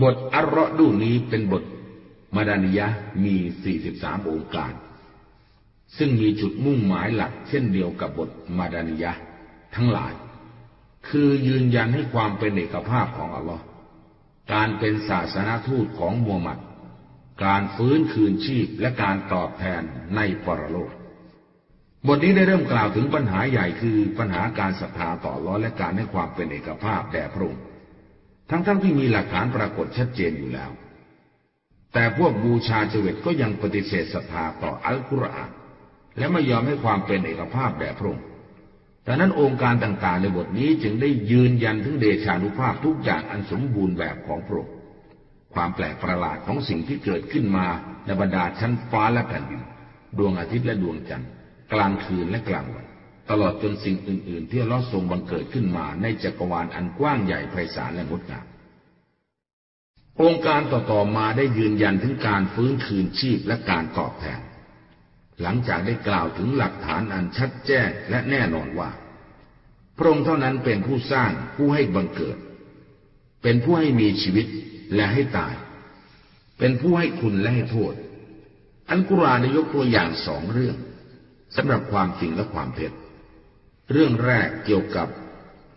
บทอัลรอดูนี้เป็นบทมาดานิยะมี 43 องค์การ ซึ่งมีจุดมุ่งหมายหลักเช่นเดียวกับบทมาดานิยะทั้งหลาย คือยืนยันให้ความเป็นเอกภาพของอัลลอฮ์การเป็นศาสนาทูตของมูฮัมหมัด การฟื้นคืนชีพและการตอบแทนในปรโลก บทนี้ได้เริ่มกล่าวถึงปัญหาใหญ่คือปัญหาการศรัทธาต่อร้อและการให้ความเป็นเอกภาพแด่พระองค์ ทั้งๆทที่มีหลักฐานปรากฏชัดเจนอยู่แล้ว แต่พวกบูชาเจวิตก็ยังปฏิเสธศรัทธาต่ออัลกุรอานและไม่ยอมให้ความเป็นเอกภาพแด่พระองค์ดังนั้นองค์การต่างๆในบทนี้จึงได้ยืนยันถึงเดชานุภาพทุกอย่างอันสมบูรณ์แบบของพระองค์ความแปลกประหลาดของสิ่งที่เกิดขึ้นมาในบรรดาชั้นฟ้าและแผ่นดิน ดวงอาทิตย์และดวงจันทร์ กลางคืนและกลางวัน ตลอดจนสิ่งอื่น ๆ ที่ลอทรงบังเกิดขึ้นมาในจักรวาลอันกว้างใหญ่ไพศาลและงดงามองค์การต่อ ๆ มาได้ยืนยันถึงการฟื้นคืนชีพและการตอบแทน หลังจากได้กล่าวถึงหลักฐานอันชัดแจ้งและแน่นอนว่า พระองค์เท่านั้นเป็นผู้สร้างผู้ให้บังเกิด เป็นผู้ให้มีชีวิตและให้ตาย เป็นผู้ให้คุณและให้โทษ อันกุรานยกตัวอย่างสองเรื่องสำหรับความจริงและความเท็จ เรื่องแรกเกี่ยวกับ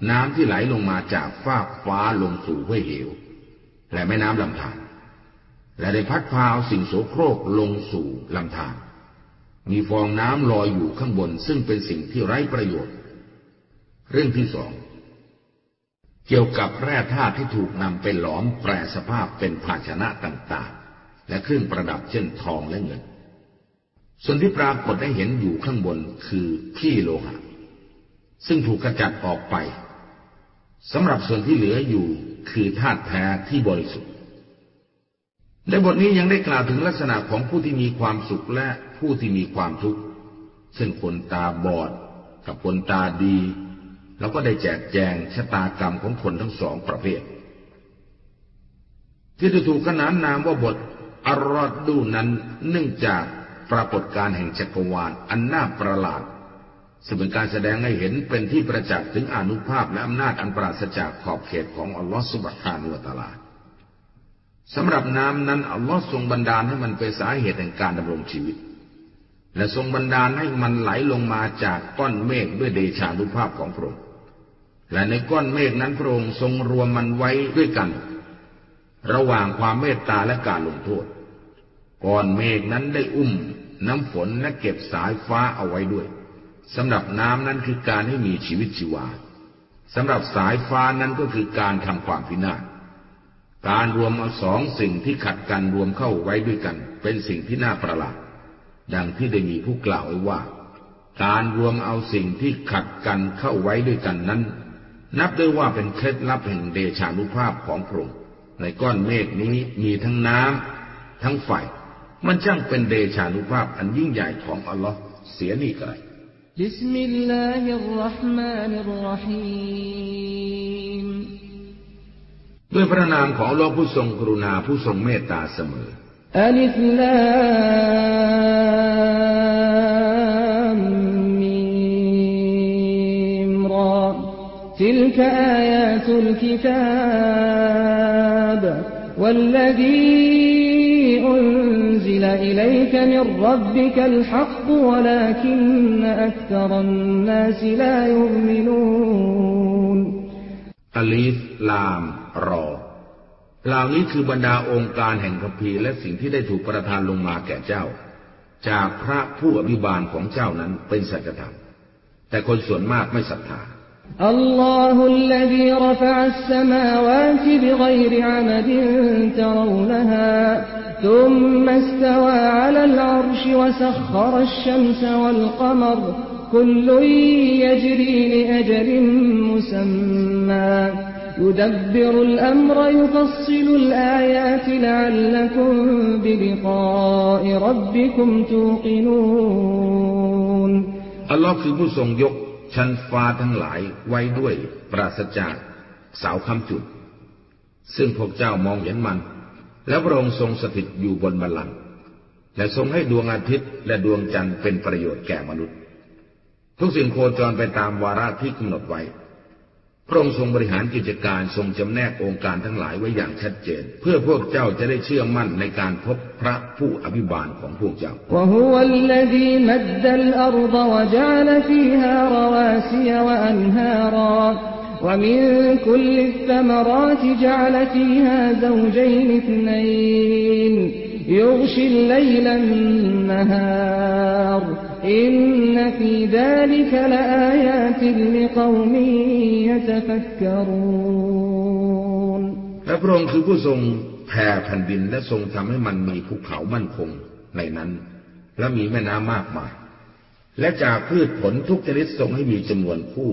น้ำที่ไหลลงมาจากฟากฟ้าลงสู่ห้วยเหว และแม่น้ำลำธารและได้พัดพาเอาสิ่งโสโครกลงสู่ลำธารมีฟองน้ำลอยอยู่ข้างบนซึ่งเป็นสิ่งที่ไร้ประโยชน์ เรื่องที่สอง เกี่ยวกับแร่ธาตุที่ถูกนำไปหลอมแปรสภาพเป็นภาชนะต่างๆ และเครื่องประดับเช่นทองและเงิน ส่วนที่ปรากฏได้เห็นอยู่ข้างบนคือขี้โลหะ ซึ่งถูกกระจัดออกไปสำหรับส่วนที่เหลืออยู่คือธาตุแท้ที่บริสุทธิ์ในบทนี้ยังได้กล่าวถึงลักษณะของผู้ที่มีความสุขและผู้ที่มีความทุกข์เช่นคนตาบอดกับคนตาดี แล้วก็ได้แจกแจงชะตากรรมของคนทั้งสองประเภท ที่จะถูกขนานนามว่าบทอารอดดูนั้นเนื่องจากปรากฏการแห่งจักรวาลอันน่าประหลาด ซึ่งเป็นการแสดงให้เห็นเป็นที่ประจักษ์ถึงอนุภาพและอำนาจอันปราศจากขอบเขตของอัลลอฮฺสุบฮานุวตาลาสำหรับน้ำนั้นอัลลอฮฺทรงบันดาลให้มันเป็นสาเหตุแห่งการดำรงชีวิต และทรงบันดาลให้มันไหลลงมาจากก้อนเมฆด้วยเดชานุภาพของพระองค์และในก้อนเมฆนั้นพระองค์ทรงรวมมันไว้ด้วยกัน ระหว่างความเมตตาและการลงโทษก้อนเมฆนั้นได้อุ้มน้ำฝนและเก็บสายฟ้าเอาไว้ด้วย สำหรับน้ำนั้นคือการให้มีชีวิตชีวาสำหรับสายฟ้านั้นก็คือการทำความพินาศการรวมเอาสองสิ่งที่ขัดกันรวมเข้าไว้ด้วยกัน เป็นสิ่งที่น่าประหลาด ดังที่ได้มีผู้กล่าวไว้ว่า การรวมเอาสิ่งที่ขัดกันเข้าไว้ด้วยกันนั้น นับได้ว่าเป็นเคล็ดลับแห่งเดชานุภาพของพระองค์ในก้อนเมฆนี้มีทั้งน้ำทั้งไฟมันช่างเป็นเดชานุภาพอันยิ่งใหญ่ของอัลลอฮ์เสียนี่ไกล بسم الله الرحمن الرحيم ด้วยพระนามของโลกผู้ทรงกรุณาผู้ทรงเมตตาเสมอ ألف لام ميم را تلك آيات الكتاب والذي أنزل إليك من ربك الحق ولكن أكثر الناس لا يؤمنون อลีฟลามรอเหล่านี้คือบรรดาองค์การแห่งคัมภีร์และสิ่งที่ได้ถูกประทานลงมาแก่เจ้า จากพระผู้อภิบาลของเจ้านั้นเป็นสัจธรรมแต่คนส่วนมากไม่ศรัทธา الله الذي رفع السماوات بغير عمد ترونها ثم استوى على العرش وسخر الشمس والقمر كل يجري لأجل مسمى يدبر الأمر يفصل الآيات لعلكم بلقاء ربكم توقنون อัลลอฮ์คือผู้ทรงยกชั้นฟ้าทั้งหลายไว้ด้วยปราศจากเสาคำจุด ซึ่งพวกเจ้ามองเห็นมัน และพระองค์ทรงสถิตอยู่บนบัลลังก์และทรงให้ดวงอาทิตย์และดวงจันทร์เป็นประโยชน์แก่มนุษย์ ทุกสิ่งโคจรไปตามวาระที่กำหนดไว้ พระองค์ทรงบริหารกิจการทรงจำแนกองค์การทั้งหลายไว้อย่างชัดเจน เพื่อพวกเจ้าจะได้เชื่อมั่นในการพบพระผู้อภิบาลของพวกเจ้าและ الأرض وجعل فيها رواسي وأنهارا ومن كل الثمرات جعل فيها زوجين اثنين يغشي الليل النهار إن في ذلك لآيات لقوم يتفكرون และพระองค์คือผู้ทรงแผ่แผ่นดินและทรงทำให้มันมีภูเขามั่นคงในนั้น และมีแม่น้ำมากมาย และจากพืชผลทุกชนิดทรงให้มีจำนวนคู่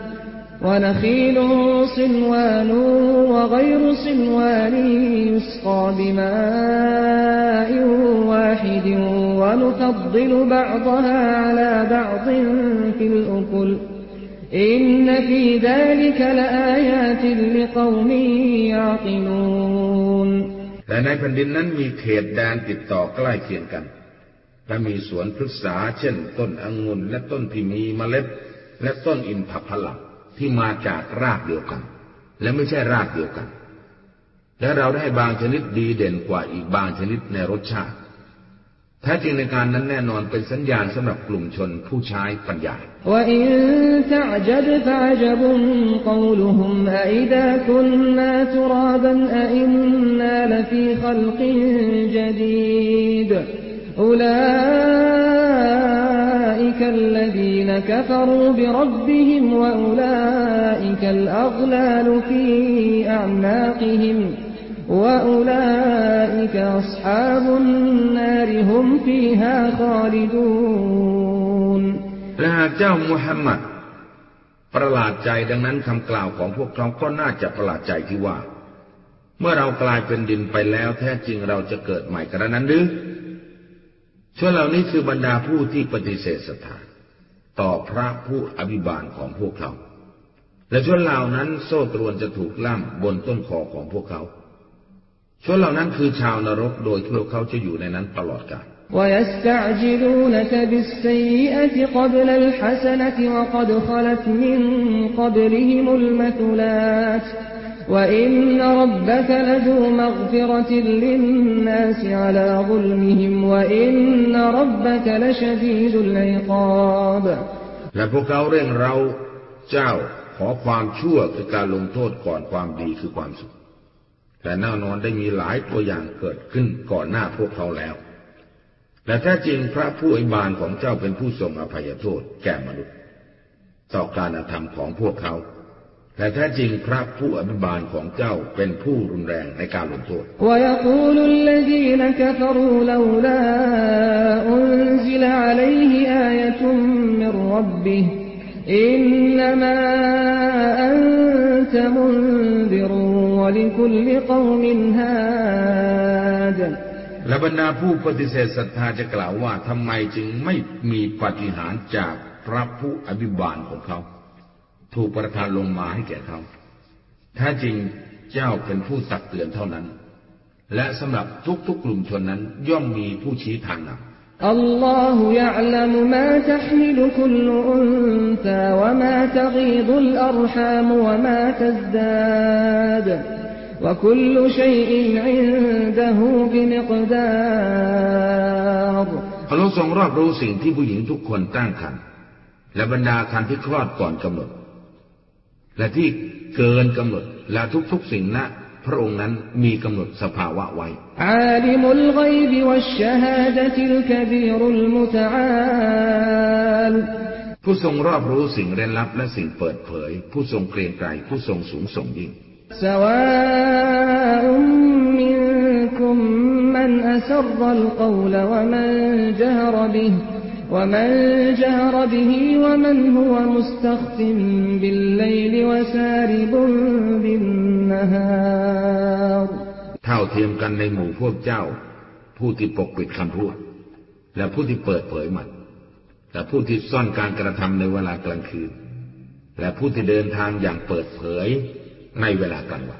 ونخيل صنوان وغير صنوان ونخيل صنوان وغير صنوان يسقى بماء واحد ونفضل بعضها على بعض في الأكل إن في ذلك لآيات لقوم يعقلون แต่ในแผ่นดินนั้นมีเขตแดนติดต่อใกล้เคียงกัน และมีสวนพฤกษาเช่น ต้นองุ่นและต้นที่มีเมล็ด และต้นอินทผลัม ที่มาจากรากเดียวกัน และไม่ใช่รากเดียวกัน และเราได้บางชนิดดีเด่นกว่าอีกบางชนิดในรสชาติแท้จริงในการนั้นแน่นอนเป็นสัญญาณสำหรับกลุ่มชนผู้ใช้ปัญญาและ قولهم أئذا كنا ترابا أئنا لفي خلق جديد أولئك الذين كفروا بربهم وأولئك الأغلال في أعناقهم وأولئك أصحاب النار هم فيها خالدون และหากเจ้ามุฮัมมัด ประหลาดใจดังนั้นคำกล่าวของพวกเขาก็น่าจะประหลาดใจที่ว่า เมื่อเรากลายเป็นดินไปแล้วแท้จริงเราจะเกิดใหม่กระนั้นหรือ ช่วเหล่านี้คือบรรดาผู้ที่ปฏิเสธศรัทธาต่อพระผู้อภิบาลของพวกเขา และช่วเหล่านั้นโซ่ตรวนจะถูกล่ำบนต้นคอของพวกเขาชนเหล่านั้นคือชาวนรกโดยที่พวกเขาจะอยู่ในนั้นตลอดกาล ويستعجلونك بالسيئة قبل الحسنة وقد خلت من قبلهم المثلات وإن ربك لذو مغفرة للناس على ظلمهم وإن ربك لشديد العقاب และพวกเขาเร่งเราเจ้าขอความชั่วคือการลงโทษก่อนความดีคือความสุขแต่แน่นอนได้มีหลายตัวอย่างเกิดขึ้นก่อนหน้าพวกเขาแล้ว และแท้จริงพระผู้อิบานของเจ้าเป็นผู้ทรงอภัยโทษแก่มนุษย์ ต่อการอธรรมของพวกเขา แต่แท้จริงพระผู้อภิบาลของเจ้าเป็นผู้รุนแรงในการลงโทษและบรรดาผู้ปฏิเสธศรัทธาจะกล่าวว่าทำไมจึงไม่มีปฏิหารจากพระผู้อภิบาลของเขา ถูกประทานลงมาให้แก่เขาแท้จริงเจ้าเป็นผู้ตักเตือนเท่านั้น และสำหรับทุกๆกลุ่มชนนั้นย่อมมีผู้ชี้ทางนำ الله يعلم ما تحمل كل أنثى وما تغيض الأرحام وما تزداد وكل شيء عنده بمقدار พระองค์ทรงรอบรู้สิ่งที่ผู้หญิงทุกคนตั้งครรภ์และบรรดาคันที่คลอดก่อนกำหนด และที่เกินกำหนดและทุกๆสิ่งณพระองค์นั้นมีกำหนดสภาวะไว้ عالم الغيب والشهادة الكبير المتعال ผู้ทรงรอบรู้สิ่งเร้นลับและสิ่งเปิดเผย ผู้ทรงเกรียงไกรผู้ทรงสูงส่งยิ่ง سواء منكم من أسر القول ومن جهر به ومن جهر به ومن هو مستخف بالليل وسارب بالنهار เท่าเทียมกันในหมู่พวกเจ้า ผู้ที่ปกปิดคำพูด และผู้ที่เปิดเผยมัน และผู้ที่ซ่อนการกระทำในเวลากลางคืน และผู้ที่เดินทางอย่างเปิดเผยในเวลากลางวัน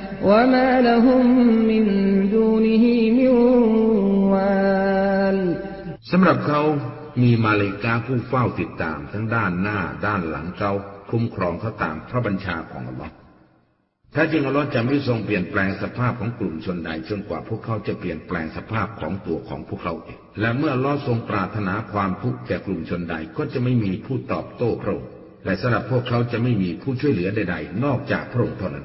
وما لهم من دونه من وال สำหรับเขามีมาเลกาผู้เฝ้าติดตามทั้งด้านหน้าด้านหลังเขาคุ้มครองเขาตามพระบัญชาของอัลลอฮ์ถ้าจริงอัลลอฮ์จะไม่ทรงเปลี่ยนแปลงสภาพของกลุ่มชนใดจนกว่าพวกเขาจะเปลี่ยนแปลงสภาพของตัวของพวกเขาเองและเมื่ออัลลอฮ์ทรงปรารถนาความทุกข์แก่กลุ่มชนใดก็จะไม่มีผู้ตอบโต้พระองค์ และสำหรับพวกเขาจะไม่มีผู้ช่วยเหลือใดๆ นอกจากพระองค์เท่านั้น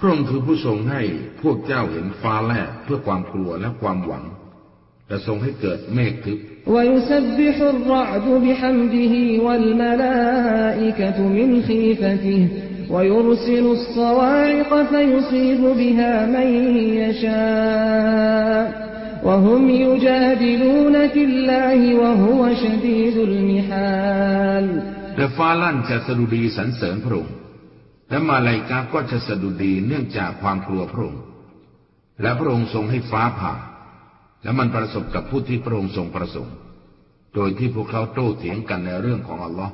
พระองค์คือผู้ทรงให้พวกเจ้าเห็นฟ้าแลบเพื่อความกลัวและความหวัง และทรงให้เกิดเมฆทึบและ ويرسل الصواعق فيصيب بها من يشاء وهم يجادلون في الله وهو شديد المحال และฟ้าลั่นจะสดุดีสรรเสริญพระองค์ และมาลายกาก็จะสดุดีเนื่องจากความกลัวพระองค์ และพระองค์ทรงให้ฟ้าผ่า และมันประสบกับผู้ที่พระองค์ทรงประสงค์ โดยที่พวกเขาโต้เถียงกันในเรื่องของอัลลอฮ์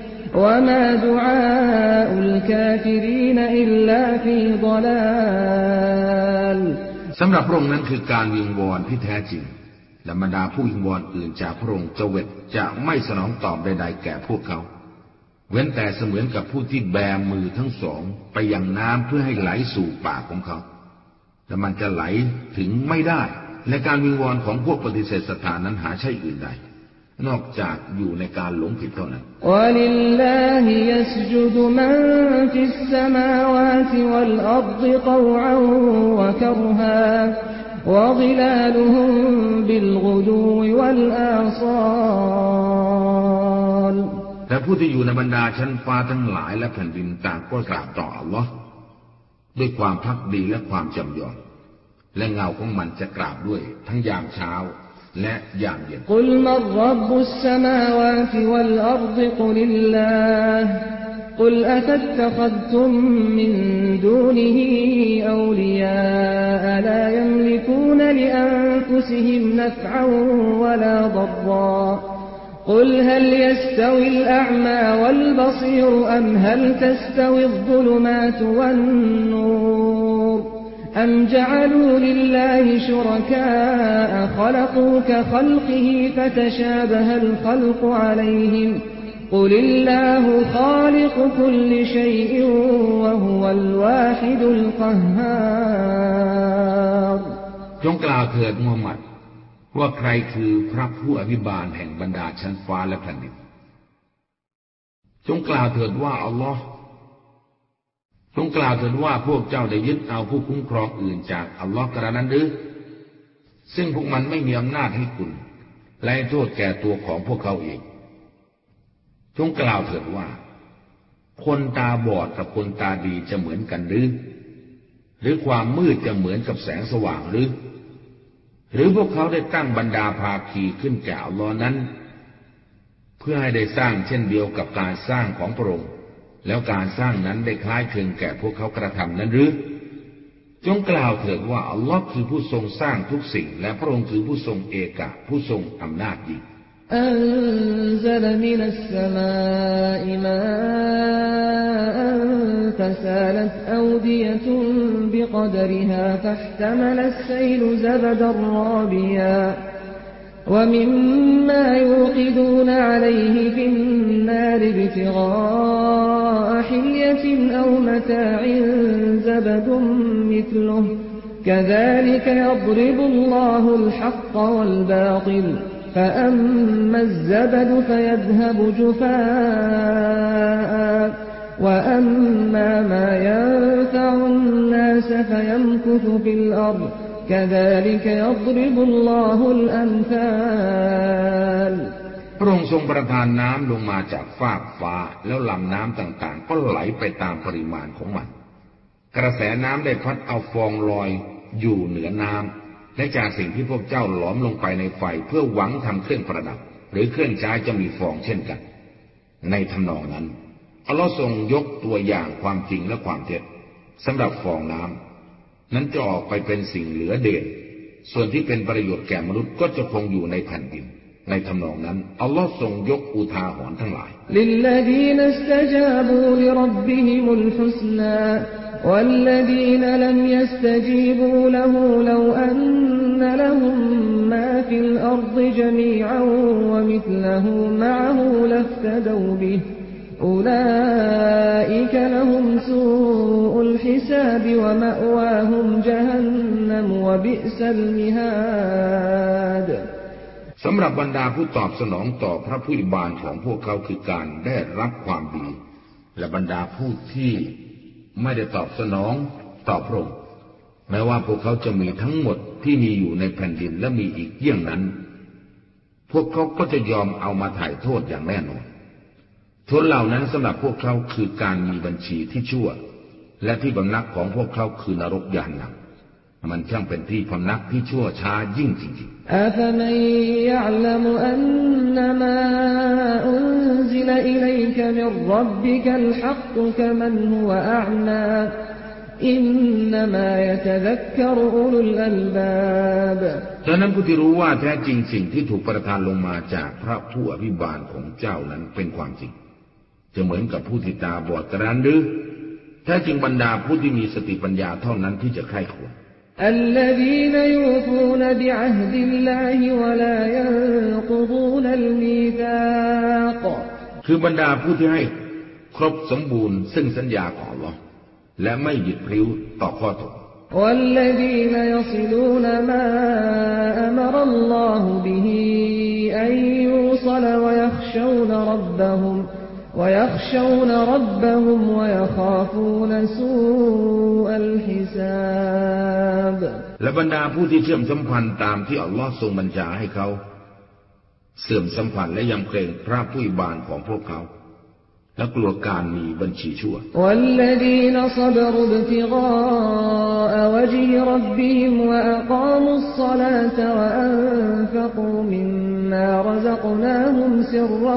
وما دعاء الكافرين إلا في ضلال สำหรับพระองค์นั้นคือการวิงวอนที่แท้จริง และบรรดาผู้วิงวอนอื่นจากพระองค์จะเวทจะไม่สนองตอบใดๆแก่พวกเขา เว้นแต่เสมือนกับผู้ที่แบมือทั้งสอง ไปยังน้ำเพื่อให้ไหลสู่ปากของเขา แต่มันจะไหลถึงไม่ได้ และการวิงวอนของพวกปฏิเสธศรัทธานั้นหาใช่อื่นใด นอกจากอยู่ในการหลงผิดเท่านั้นและผู้ที่อยู่ในบรรดาชั้นฟ้าทั้งหลายและแผ่นดินต่างก็กราบต่ออัลลอฮ์ด้วยความพักดีและความจำยอม และเงาของมันจะกราบด้วยทั้งยามเช้า และยามเย็น قل من رب السماوات والأرض قل الله قل أفاتخذتم من دونه أولياء لا يملكون لأنفسهم نفعا ولا ضرا قل هل يستوي الأعمى والبصير أم هل تستوي الظلمات والنور أم جعلوا لله شركاء خلقوا كخلقه فتشابه الخلق عليهم قل الله خالق كل شيء وهو الواحد القهار จงกล่าวเถิดมูฮัมหมัด ว่าใครคือพระผู้อภิบาลแห่งบรรดาชั้นฟ้าและแผ่นดิน จงกล่าวเถิดว่าอัลลอฮ์ จงกล่าวเถิดว่าพวกเจ้าได้ยึดเอาผู้คุ้มครองอื่นจากอัลลอฮ์กระนั้นหรือ ซึ่งพวกมันไม่มีอำนาจให้คุณ และโทษแก่ตัวของพวกเขาเอง จงกล่าวเถิดว่า คนตาบอดกับคนตาดีจะเหมือนกันหรือ หรือความมืดจะเหมือนกับแสงสว่างหรือ หรือพวกเขาได้ตั้งบรรดาภาคีขึ้นแก่อัลลอฮ์นั้น เพื่อให้ได้สร้างเช่นเดียวกับการสร้างของพระองค์ แล้วการสร้างนั้นได้คล้ายคลึงแก่พวกเขากระทำนั้นหรือ จงกล่าวเถิดว่าอัลลอฮ์คือผู้ทรงสร้างทุกสิ่ง และพระองค์คือผู้ทรงเอกะผู้ทรงอำนาจยิ่ง أنزل من السماء ماء فسالت أودية بقدرها فاحتمل السيل زبدا رابيا ومما يوقدون عليه في النار ابتغاء حلية أو متاع زبد مثله. كذلك يضرب الله الحق والباطل. فأما الزبد فيذهب جفاء. وأما ما ينفع الناس فيمكث في الأرض. كذلك يضرب الله الأمثال. พ ระองค์ทรงประทานน้ำลงมาจากฟากฟ้าแล้วลำน้ำต่างๆ ก็ไหลไปตามปริมาณของมัน กระแสน้ำได้พัดเอาฟองลอยอยู่เหนือน้ำและจากสิ่งที่พวกเจ้าหลอมลงไปในไฟเพื่อหวังทำเครื่องประดับ หรือเครื่องใช้จะมีฟองเช่นกัน ในทำนองนั้นอัลลอฮ์ทรงยกตัวอย่างความจริงและความเท็จสำหรับฟองน้ำนั้นจะออกไปเป็นสิ่งเหลือเด่นส่วนที่เป็นประโยชน์แก่มนุษย์ก็จะคงอยู่ในแผ่นดิน ในทำนองนั้นอัลลอฮ์ทรงยกอุทาหรณ์ทั้งหลาย للذين استجابوا لربهم الحسنى والذين لم يستجيبوا له لو أن لهم ما في الأرض جميعا ومثله معه لافتدوا به أولئك لهم سوء الحساب ومأواهم جهنم وبئس المهاد สำหรับบรรดาผู้ตอบสนองต่อพระผู้บานของพวกเขาคือการได้รับความดี และบรรดาผู้ที่ไม่ได้ตอบสนองต่อพระองค์แม้ว่าพวกเขาจะมีทั้งหมดที่มีอยู่ในแผ่นดินและมีอีกเยี่ยงนั้น พวกเขาก็จะยอมเอามาถ่ายโทษอย่างแน่นอนโทษเหล่านั้นสำหรับพวกเขาคือการมีบัญชีที่ชั่ว และที่บำนักของพวกเขาคือนรกยานหนักมันช่างเป็นที่พำนักที่ชั่วช้ายิ่งจริงๆ أفمن يعلم أنما أنزل إليك من ربك الحق كمن هو أعمى إنما يتذكر أولو الألباب ดังนั้นผู้ที่รู้ว่าแท้จริงสิ่งที่ถูกประทานลงมาจากพระผู้อภิบาลของเจ้านั้นเป็นความจริง จะเหมือนกับผู้ที่ตาบอดกระนั้นหรือแท้จริงบรรดาผู้ที่มีสติปัญญาเท่านั้นที่จะใคร่ควร الذين يوفون بعهد الله ولا ينقضون الميثاق คือบรรดาผู้ที่ให้ครบสมบูรณ์ซึ่งสัญญาของเราและไม่หยุดพริ้วต่อข้อตก والذين يصلون ما أمر الله به أن يوصل ويخشون ربهم ويخشون ربهم ويخافون سوء الحساب และบรรดาผู้ที่เชื่อมสัมพันธ์ตามที่อัลลอฮ์ทรงบัญชาให้เขา เสื่อมสัมพันธ์และยำเกรงพระผู้บานของพวกเขา และกลัวการมีบัญชีชั่ว والذين صبروا ابتغاء وجه ربهم وأقاموا الصلاة وأنفقوا مما رزقناهم سرا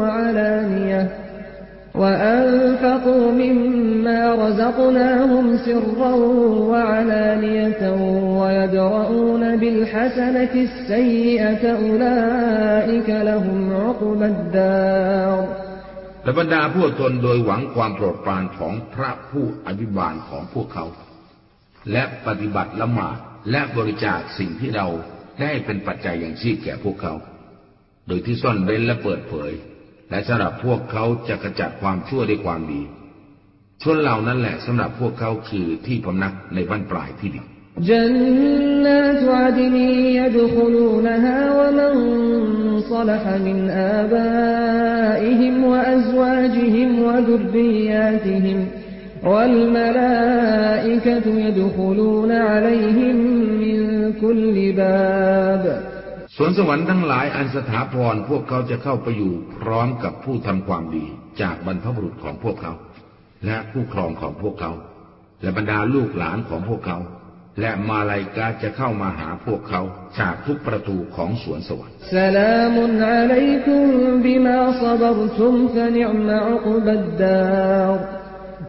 وعلانية وأنفقوا مما رزقناهم سرا وعلانية ويدرؤون بالحسنة السيئة أولئك لهم عقبى الدار และบรรดาผู้อดทนโดยหวังความโปรดปรานของพระผู้อภิบาลของพวกเขา และปฏิบัติละหมาดและบริจาคสิ่งที่เรา ได้เป็นปัจจัยอย่างชีพแก่พวกเขา โดยที่ซ่อนเร้นและเปิดเผย และสำหรับพวกเขาจะกระจัดความชั่วด้วยความดี ชนเหล่านั้นแหละสำหรับพวกเขาคือที่พำนักในบ้านปลายที่ดี جنات عدن يدخلونها ومن صلح من آبائهم وأزواجهم وذرياتهم والملائكة يدخلون عليهم من كل باب สวนสวรรค์ทั้งหลายอันสถาพรพวกเขาจะเข้าไปอยู่พร้อมกับผู้ทำความดีจากบรรพบุรุษของพวกเขา และผู้ครองของพวกเขา และบรรดาลูกหลานของพวกเขา และมาลายกาจะเข้ามาหาพวกเขาจากทุกประตูของสวนสวรรค์ سلام عليكم بما صبرتم فنعم عقبى الدار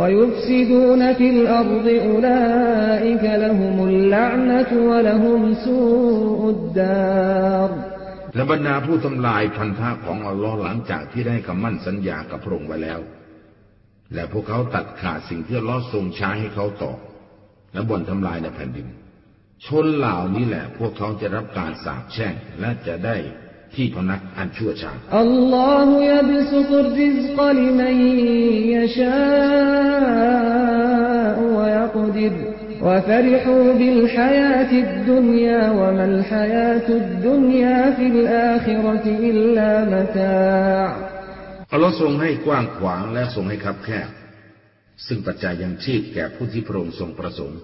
ويفسدون ويفسدون في الأرض أولئك لهم اللعنة ولهم سوء الدار และบรรดาผู้ทำลายพันธะของอัลลอฮ์หลังจากที่ได้คำมั่นสัญญากับพระองค์ไว้แล้ว และพวกเขาตัดขาดสิ่งที่อัลลอฮ์ทรงใช้ให้เขาต่อ และบ่นทำลายในแผ่นดิน ชนเหล่านี้แหละ พวกเขาจะรับการสาปแช่ง และจะได้ ที่พนักอันชั่วช้า الله يبسط الرزق لمن يشاء ويقدر وفرحوا بالحياة الدنيا وما الحياة الدنيا في الآخرة إلا متاع อัลลอฮ์ทรงให้กว้างขวางและทรงให้คับแคบ ซึ่งปัจจัยยังชีพแก่ผู้ที่พระองค์ทรงประสงค์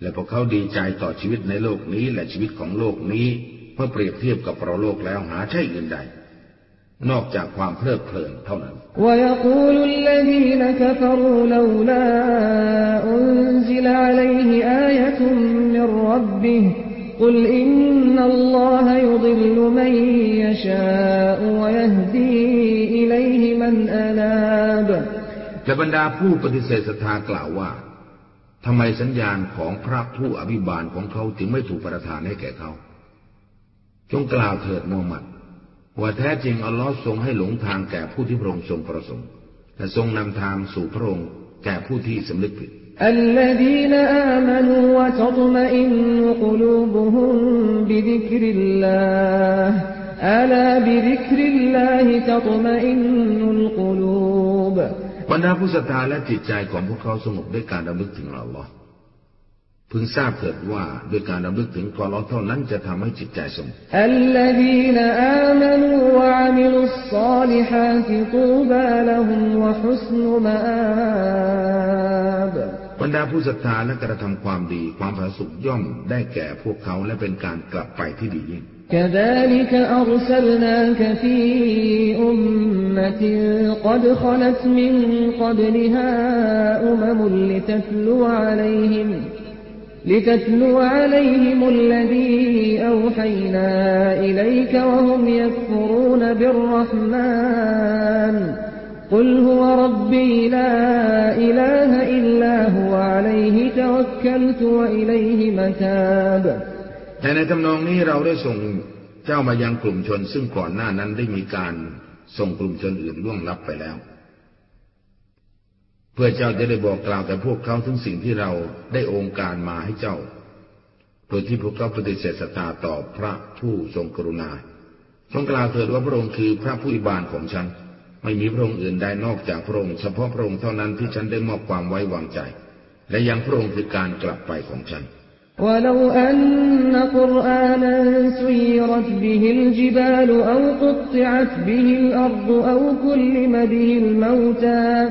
และพวกเขาดีใจต่อชีวิตในโลกนี้และชีวิตของโลกนี้ เมื่อเปรียบเทียบกับประโลกแล้วหาใช่เงินใด นอกจากความเพลิดเพลินเท่านั้นและวบรรดาผู้ปฏิเสธศรัทธากล่าวว่าทำไมสัญญาณของพระผู้อภิบาลของเขาจึงไม่ถูกประทานให้แก่เขา จงกล่าวเถิดมูฮัมหมัด ว่าแท้จริงอัลลอฮ์ทรงให้หลงทางแก่ผู้ที่พระองค์ทรงประสงค์ และทรงนำทางสู่พระองค์แก่ผู้ที่สำนึกผิด الذين آمنوا وتطمئن قلوبهم بذكر الله ألا بذكر الله تطمئن القلوب บรรดาผู้ศรัทธาและจิตใจของพวกเขาสงบด้วยการดำลึกถึงอัลลอฮ์ พึงทราบเถิดว่าด้วยการดำลึกถึงอัลลอฮ์เท่านั้นจะทำให้จิตใจสงบ الذين آمنوا وعملوا الصالحات طوبى لهم وحسن مآب บรรดาผู้ศรัทธาและกระทำความดี ความผาสุกย่อมได้แก่พวกเขาและเป็นการกลับไปที่ดียิ่ง كذلك أرسلناك في أمة قد خلت من قبلها أمم لتتلو عليهم لتتلو عليهم الذي أوحينا إليك وهم يكفرون بالرحمن قل هو ربي لا إله إلا هو عليه توكلت وإليه متاب แต่ในทำนองนี้เราได้ส่งเจ้ามายังกลุ่มชน ซึ่งก่อนหน้านั้นได้มีการส่งกลุ่มชนอื่นล่วงลับไปแล้ว เพื่อเจ้าจะได้บอกกล่าวแต่พวกเขาถึงสิ่งที่เราได้องค์การมาให้เจ้า โดยที่พวกเขาปฏิเสธศรัทธาต่อพระผู้ทรงกรุณาจงกล่าวเถิดว่าพระองค์คือพระผู้อิบานของฉัน ไม่มีพระองค์อื่นใดนอกจากพระองค์เฉพาะพระองค์เท่านั้นที่ฉันได้มอบความไว้วางใจ และยังพระองค์คือการกลับไปของฉัน ولو أن قرآنا سيرت به الجبال أو قطعت به الأرض أو كلم به الموتى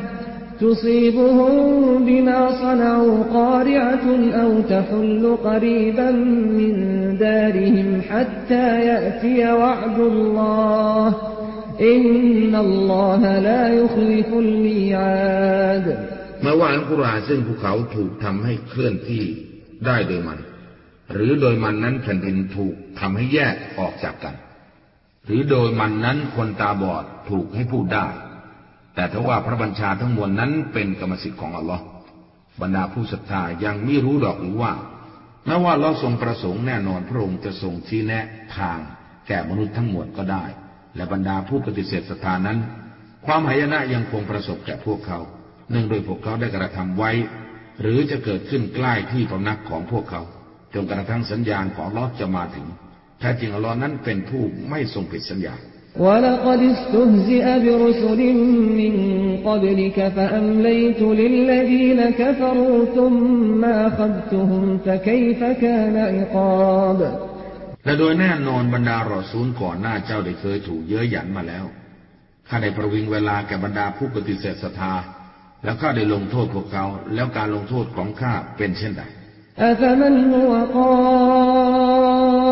تصيبهم بما صنعوا قارعة أو تحل قريبا من دارهم حتى يأتي وعد الله إن الله لا يخلف الميعاد เมื่อว่าอัลกุรอานซึ่งภูเขาถูกทำให้เคลื่อนที่ได้โดยมัน หรือโดยมันนั้นแผ่นดินถูกทำให้แยกออกจากกัน หรือโดยมันนั้นคนตาบอดถูกให้พูดได้ แต่ถ้าว่าพระบัญชาทั้งมวลนั้นเป็นกรรมสิทธิ์ของอัลลอฮ์บรรดาผู้ศรัทธายังไม่รู้ดอกหรือว่าแม้ว่าเราทรงประสงค์แน่นอนพระองค์จะทรงชี้แนะทาง แก่มนุษย์ทั้งมวลก็ได้ และบรรดาผู้ปฏิเสธศรัทธานั้น ความหายนะยังคงประสบแก่พวกเขา เนื่องโดยพวกเขาได้กระทำไว้ หรือจะเกิดขึ้นใกล้ที่พำนักของพวกเขา จนกระทั่งสัญญาณของลอฮ์จะมาถึงแท้จริงอัลลอฮ์นั้นเป็นผู้ไม่ทรงผิดสัญญา ولقد استهزئ برسل من قبلك فأمليت للذين كفروا ثم أخذتهم فكيف كان عقاب และโดยแน่นอนบรรดารอซูลก่อนหน้าเจ้าได้เคยถูกเย้ยหยันมาแล้ว ข้าได้ประวิงเวลาแก่บรรดาผู้ปฏิเสธศรัทธา แล้วข้าได้ลงโทษพวกเขา แล้วการลงโทษของข้าเป็นเช่นใด أفمن هو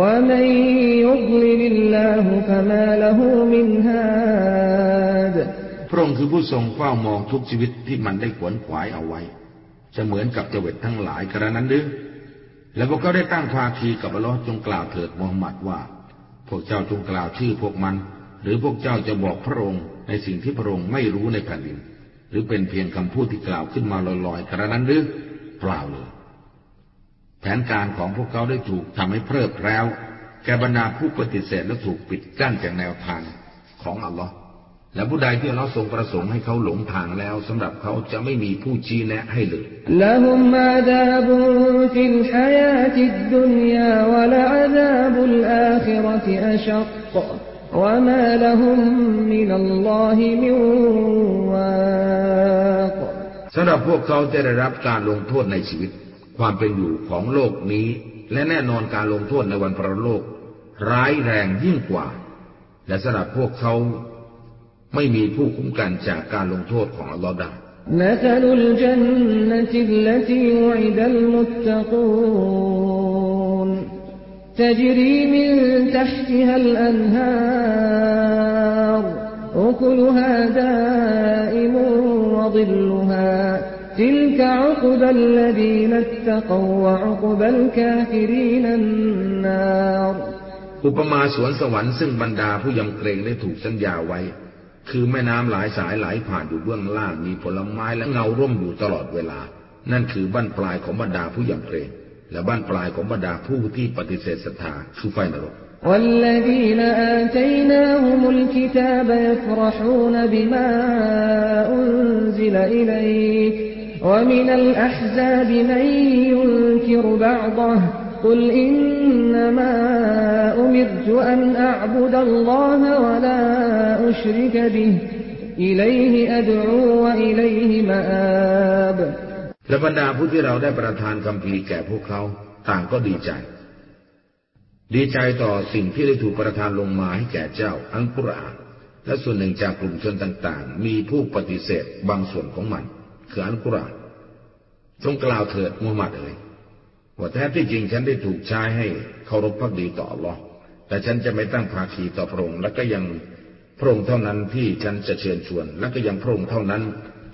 ومن يضلل الله فما له من هاد พระองค์คือผู้ทรงเฝ้ามองทุกชีวิตที่มันได้ขวนขวายเอาไว้ จะเหมือนกับเจวิตทั้งหลายกระนั้นหรือและพวกเขาได้ตั้งภาคีกับอัลลอฮ์จงกล่าวเถิดมูฮัมหมัดว่า พวกเจ้าจงกล่าวชื่อพวกมัน หรือพวกเจ้าจะบอกพระองค์ในสิ่งที่พระองค์ไม่รู้ในแผ่นดิน หรือเป็นเพียงคำพูดที่กล่าวขึ้นมาลอยๆกระนั้นหรือเปล่าเลย แผนการของพวกเขาได้ถูกทำให้เพลิดเพล้วแกบรรดาผู้ปฏิเสธและถูกปิดกั้นจากแนวทางของอัลลอฮ์และผู้ใดที่เราทรงประสงค์ให้เขาหลงทางแล้วสำหรับเขาจะไม่มีผู้ชี้แนะให้เลยสำหรับพวกเขาจะได้รับการลงโทษในชีวิต ความเป็นอยู่ของโลกนี้ และแน่นอนการลงโทษในวันประโลก ร้ายแรงยิ่งกว่า และสำหรับพวกเขาไม่มีผู้คุ้มกันจากการลงโทษของอัลลอฮ์ได้ مثل الجنة التي وعد المتقون تجري من تحتها الأنهار أكلها دائم وظلها تلك عقبى الذين اتقوا وعقبى الكافرين النار อุปมาสวนสวรรค์ซึ่งบรรดาผู้ยำเกรงได้ถูกสัญญาไว้ คือแม่น้ำหลายสายไหลผ่านอยู่เบื้องล่างมีผลไม้และเงาร่มอยู่ตลอดเวลา นั่นคือบ้านปลายของบรรดาผู้ยำเกรง และบ้านปลายของบรรดาผู้ที่ปฏิเสธศรัทธาคือไฟนรก والذين آتيناهم الكتاب يفرحون بما أنزل إليك ومن الأحزاب من ينكر بعضه قل إنما أمرت أن أعبد الله ولا أشرك به إليه أدعو وإليه مآب และบรรดาผู้ที่เราได้ประทานคำพีร์แก่พวกเขาต่างก็ดีใจ ดีใจต่อสิ่งที่ได้ถูกประทานลงมาให้แก่เจ้าอัลกุรอานและส่วนหนึ่งจากกลุ่มชนต่างๆ มีผู้ปฏิเสธบางส่วนของมัน คืออัลกุรอานจงกล่าวเถิดมูฮัมหมัดเอ๋ยว่าแท้ที่จริงฉันได้ถูกใช้ให้เคารพพักดีต่ออัลลอฮ์แต่ฉันจะไม่ตั้งภาคีต่อพระองค์และก็ยังพระองค์เท่านั้นที่ฉันจะเชิญชวน และก็ยังพระองค์เท่านั้น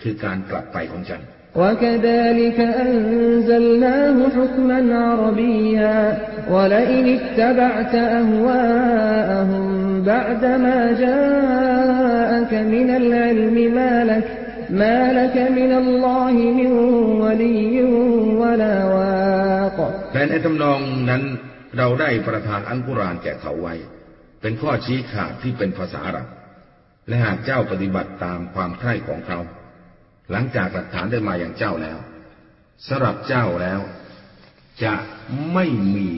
คือการกลับไปของฉัน وكذلك أنزلناه حكما عربيا ولئن اتبعت أهواءهم بعدما جاءك من العلم ما لك ما لك من الله من ولي ولا واق แต่ในทำนองนั้นเราได้ประทานอัลกุรอานแก่เขาไว้ เป็นข้อชี้ขาดที่เป็นภาษาอาหรับ และหากเจ้าปฏิบัติตามความใคร่ของเขา หลังจากหลักฐานได้มาอย่างเจ้าแล้วสำหรับเจ้าแล้ว จะไม่มี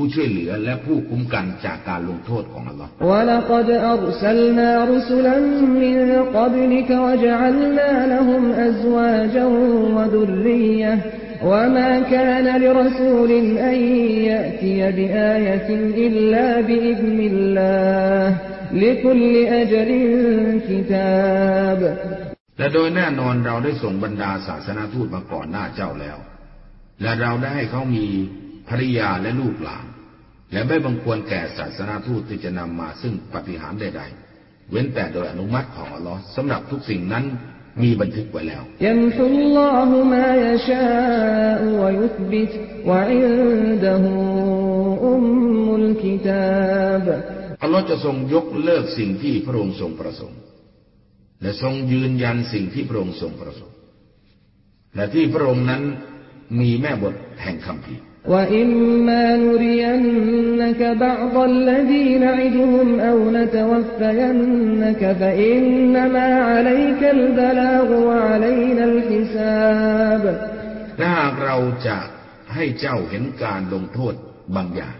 ผู้ช่วยเหลือและผู้คุ้มกันจากการลงโทษของอัลลอฮ์ ولقد أرسلنا رسلا من قبلك وجعلنا لهم أزواجا وذرية وما كان لرسول أن يأتي بآية إلا بإذن الله لكل أجل كتاب และโดยแน่นอนเราได้ส่งบรรดาศาสนาทูตมาก่อนหน้าเจ้าแล้ว และเราได้ให้เขามีภริยาและลูกหลาน และไม่บังควรแก่ศาสนาทูตที่จะนำมาซึ่งปฏิหารใดๆ เว้นแต่โดยอนุมัติของอัลลอฮ์สำหรับทุกสิ่งนั้นมีบันทึกไว้แล้วอัลลอฮ์จะทรงยกเลิกสิ่งที่พระองค์ทรงประสงค์ และทรงยืนยันสิ่งที่พระองค์ทรงประสงค์ และที่พระองค์นั้นมีแม่บทแห่งคำพี وإما نرينك بعض الذي نعدهم أو نتوفينك فإنما عليك البلاغ وعلينا الحساب ถ้าหากเราจะให้เจ้าเห็นการลงโทษบางอย่าง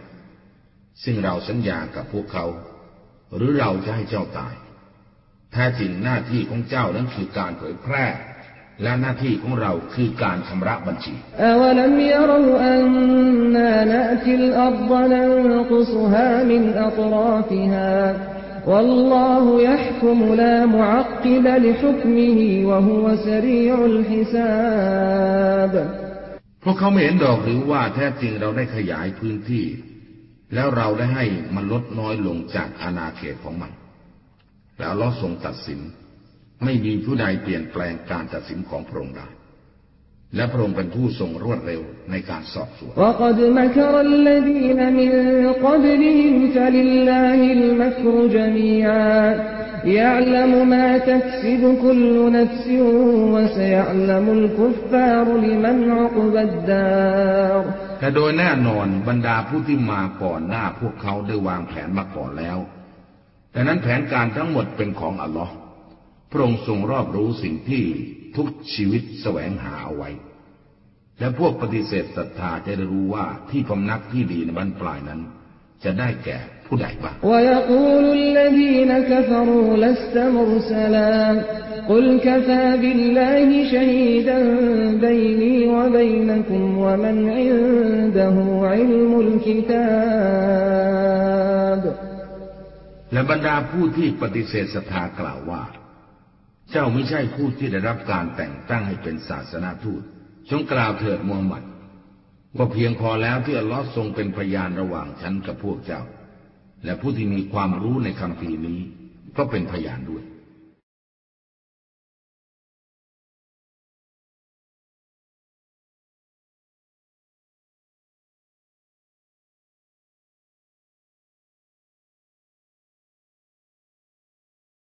ซึ่งเราสัญญากับพวกเขา หรือเราจะให้เจ้าตายแท้จริงหน้าที่ของเจ้านั้นคือการเผยแพร่ และหน้าที่ของเราคือการชำระบัญชีพวกเขาไม่เห็นดอกหรือว่าแท้จริงเราได้ขยายพื้นที่ แล้วเราได้ให้มันลดน้อยลงจากอาณาเขตของมัน แล้วเราทรงตัดสิน ไม่มีผู้ใดเปลี่ยนแปลงการตัดสินของพระองค์ได้และพระองค์เป็นผู้ทรงรวดเร็วในการสอบสวนแต่โดยแน่นอนบรรดาผู้ที่มาก่อนหน้าพวกเขาได้วางแผนมาก่อนแล้ว แต่นั้นแผนการทั้งหมดเป็นของอัลลอฮ์ พระองค์ทรงรอบรู้สิ่งที่ทุกชีวิตแสวงหาเอาไว้ และพวกปฏิเสธศรัทธาจะได้รู้ว่าที่พำนักที่ดีในบรรปลายนั้น จะได้แก่ผู้ใดบ้างและบรรดาผู้ที่ปฏิเสธศรัทธากล่าวว่า เจ้าไม่ใช่ผู้ที่ได้รับการแต่งตั้งให้เป็นศาสนาทูต จงกล่าวเถิดมูฮัมหมัดว่าเพียงพอแล้วที่อัลลอฮ์ทรงเป็นพยานระหว่างฉันกับพวกเจ้า และผู้ที่มีความรู้ในคำพีนี้ ก็เป็นพยานด้วย